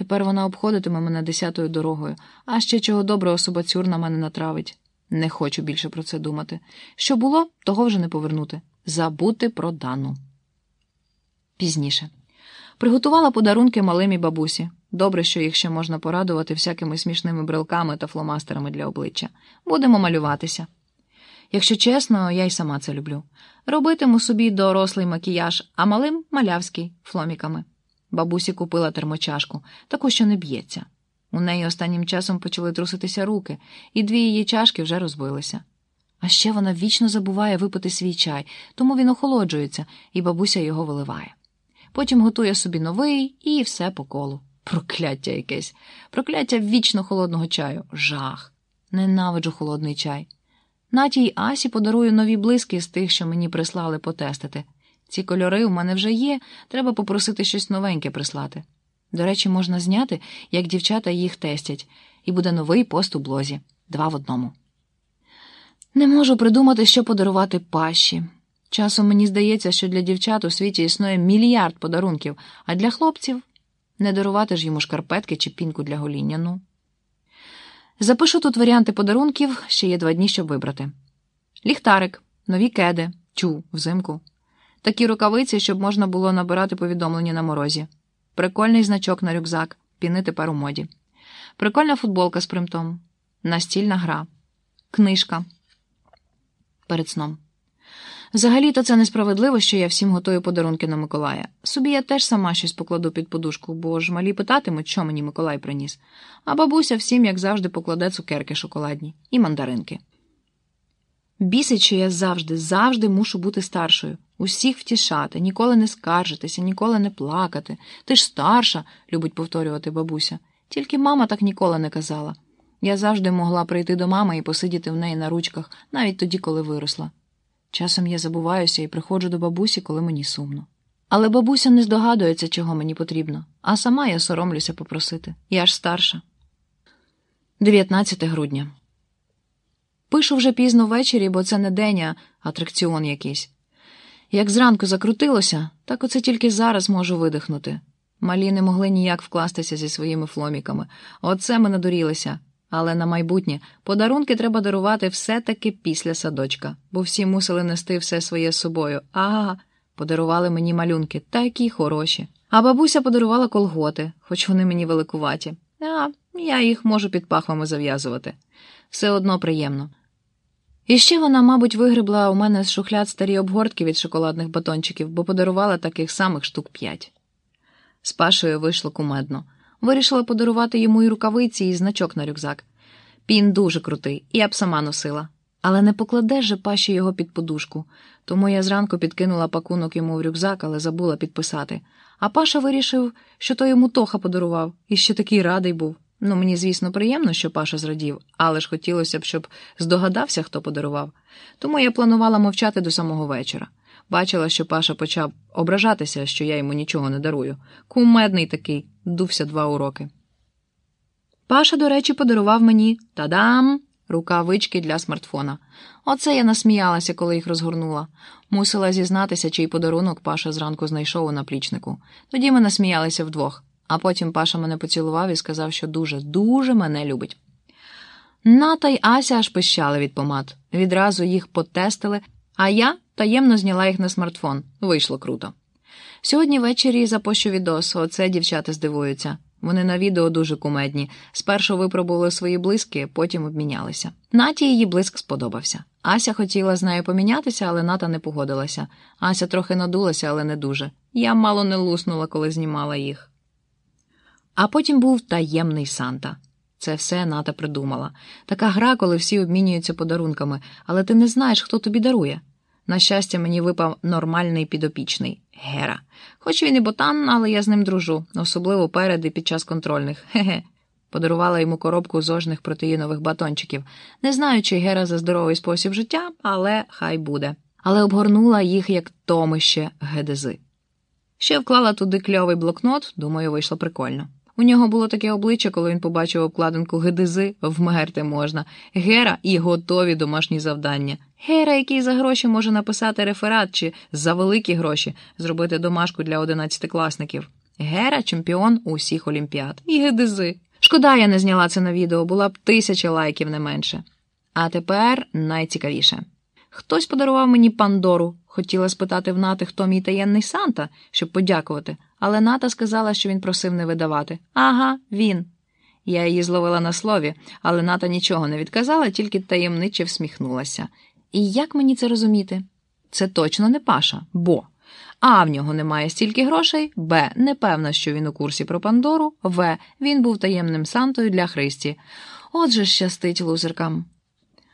Тепер вона обходитиме мене десятою дорогою, а ще чого доброго собацюр на мене натравить. Не хочу більше про це думати. Що було, того вже не повернути. Забути про Дану. Пізніше. Приготувала подарунки малимі бабусі. Добре, що їх ще можна порадувати всякими смішними брелками та фломастерами для обличчя. Будемо малюватися. Якщо чесно, я й сама це люблю. Робитиму собі дорослий макіяж, а малим малявський фломіками. Бабусі купила термочашку, таку, що не б'ється. У неї останнім часом почали труситися руки, і дві її чашки вже розбилися. А ще вона вічно забуває випити свій чай, тому він охолоджується, і бабуся його виливає. Потім готує собі новий і все по колу. Прокляття якесь, прокляття вічно холодного чаю. Жах. Ненавиджу холодний чай. Наті й Асі подарую нові блиски з тих, що мені прислали потестити. Ці кольори у мене вже є, треба попросити щось новеньке прислати. До речі, можна зняти, як дівчата їх тестять, і буде новий пост у блозі два в одному. Не можу придумати, що подарувати пащі. Часом мені здається, що для дівчат у світі існує мільярд подарунків, а для хлопців не дарувати ж йому шкарпетки чи пінку для гоління. ну. Запишу тут варіанти подарунків, ще є два дні, щоб вибрати. Ліхтарик, нові кеди, чу, взимку. Такі рукавиці, щоб можна було набирати повідомлення на морозі. Прикольний значок на рюкзак, піни тепер у моді. Прикольна футболка з примтом. Настільна гра. Книжка. Перед сном. Взагалі-то це несправедливо, що я всім готую подарунки на Миколая. Собі я теж сама щось покладу під подушку, бо ж малі питатимуть, що мені Миколай приніс. А бабуся всім, як завжди, покладе цукерки шоколадні і мандаринки. Бісить, що я завжди, завжди мушу бути старшою, усіх втішати, ніколи не скаржитися, ніколи не плакати. Ти ж старша, любить повторювати бабуся. Тільки мама так ніколи не казала. Я завжди могла прийти до мами і посидіти в неї на ручках, навіть тоді, коли виросла. Часом я забуваюся і приходжу до бабусі, коли мені сумно. Але бабуся не здогадується, чого мені потрібно, а сама я соромлюся попросити. Я ж старша. 19 грудня. Пишу вже пізно ввечері, бо це не день, а атракціон якийсь. Як зранку закрутилося, так оце тільки зараз можу видихнути. Малі не могли ніяк вкластися зі своїми фломіками. Оце ми надурілися. Але на майбутнє подарунки треба дарувати все-таки після садочка, бо всі мусили нести все своє з собою. Ага, подарували мені малюнки, такі хороші. А бабуся подарувала колготи, хоч вони мені великуваті. А я їх можу під пахвами зав'язувати. Все одно приємно. І ще вона, мабуть, вигребла у мене з шухляд старі обгортки від шоколадних батончиків, бо подарувала таких самих штук п'ять. З Пашою вийшло кумедно. Вирішила подарувати йому і рукавиці, і значок на рюкзак. Пін дуже крутий, і я б сама носила. Але не покладе же паші його під подушку, тому я зранку підкинула пакунок йому в рюкзак, але забула підписати. А Паша вирішив, що то йому Тоха подарував, і ще такий радий був. Ну, мені, звісно, приємно, що Паша зрадів, але ж хотілося б, щоб здогадався, хто подарував. Тому я планувала мовчати до самого вечора. Бачила, що Паша почав ображатися, що я йому нічого не дарую. Кумедний такий, дувся два уроки. Паша, до речі, подарував мені тадам! рукавички для смартфона. Оце я насміялася, коли їх розгорнула. Мусила зізнатися, чий подарунок Паша зранку знайшов у наплічнику. Тоді ми насміялися вдвох, а потім Паша мене поцілував і сказав, що дуже, дуже мене любить. Ната й Ася аж пищали від помад. Відразу їх потестили, а я таємно зняла їх на смартфон. Вийшло круто. Сьогодні ввечері запощу відос, оце дівчата здивуються. Вони на відео дуже кумедні. Спершу випробували свої блиски, потім обмінялися. Наті її блиск сподобався. Ася хотіла з нею помінятися, але ната не погодилася. Ася трохи надулася, але не дуже. Я мало не луснула, коли знімала їх. А потім був таємний Санта. Це все ната придумала. Така гра, коли всі обмінюються подарунками, але ти не знаєш, хто тобі дарує. На щастя, мені випав нормальний підопічний Гера. Хоч він і ботан, але я з ним дружу, особливо перед і під час контрольних. Хе-хе. Подарувала йому коробку зожних протеїнових батончиків. Не знаю, чи Гера за здоровий спосіб життя, але хай буде. Але обгорнула їх як томище гедези. Ще вклала туди кльовий блокнот, думаю, вийшло прикольно. У нього було таке обличчя, коли він побачив обкладинку гедези, вмерти можна. Гера і готові домашні завдання. Гера, який за гроші може написати реферат чи за великі гроші зробити домашку для одинадцятикласників. Гера чемпіон усіх олімпіад. І гедези. Шкода, я не зняла це на відео, була б тисяча лайків не менше. А тепер найцікавіше. Хтось подарував мені Пандору. Хотіла спитати в Нати, хто мій таємний Санта, щоб подякувати, але Ната сказала, що він просив не видавати. Ага, він. Я її зловила на слові, але Ната нічого не відказала, тільки таємниче всміхнулася. І як мені це розуміти? Це точно не Паша, бо А в нього немає стільки грошей, Б. Не певна, що він у курсі про Пандору, В. Він був таємним Сантою для Христі. Отже, щастить лузеркам.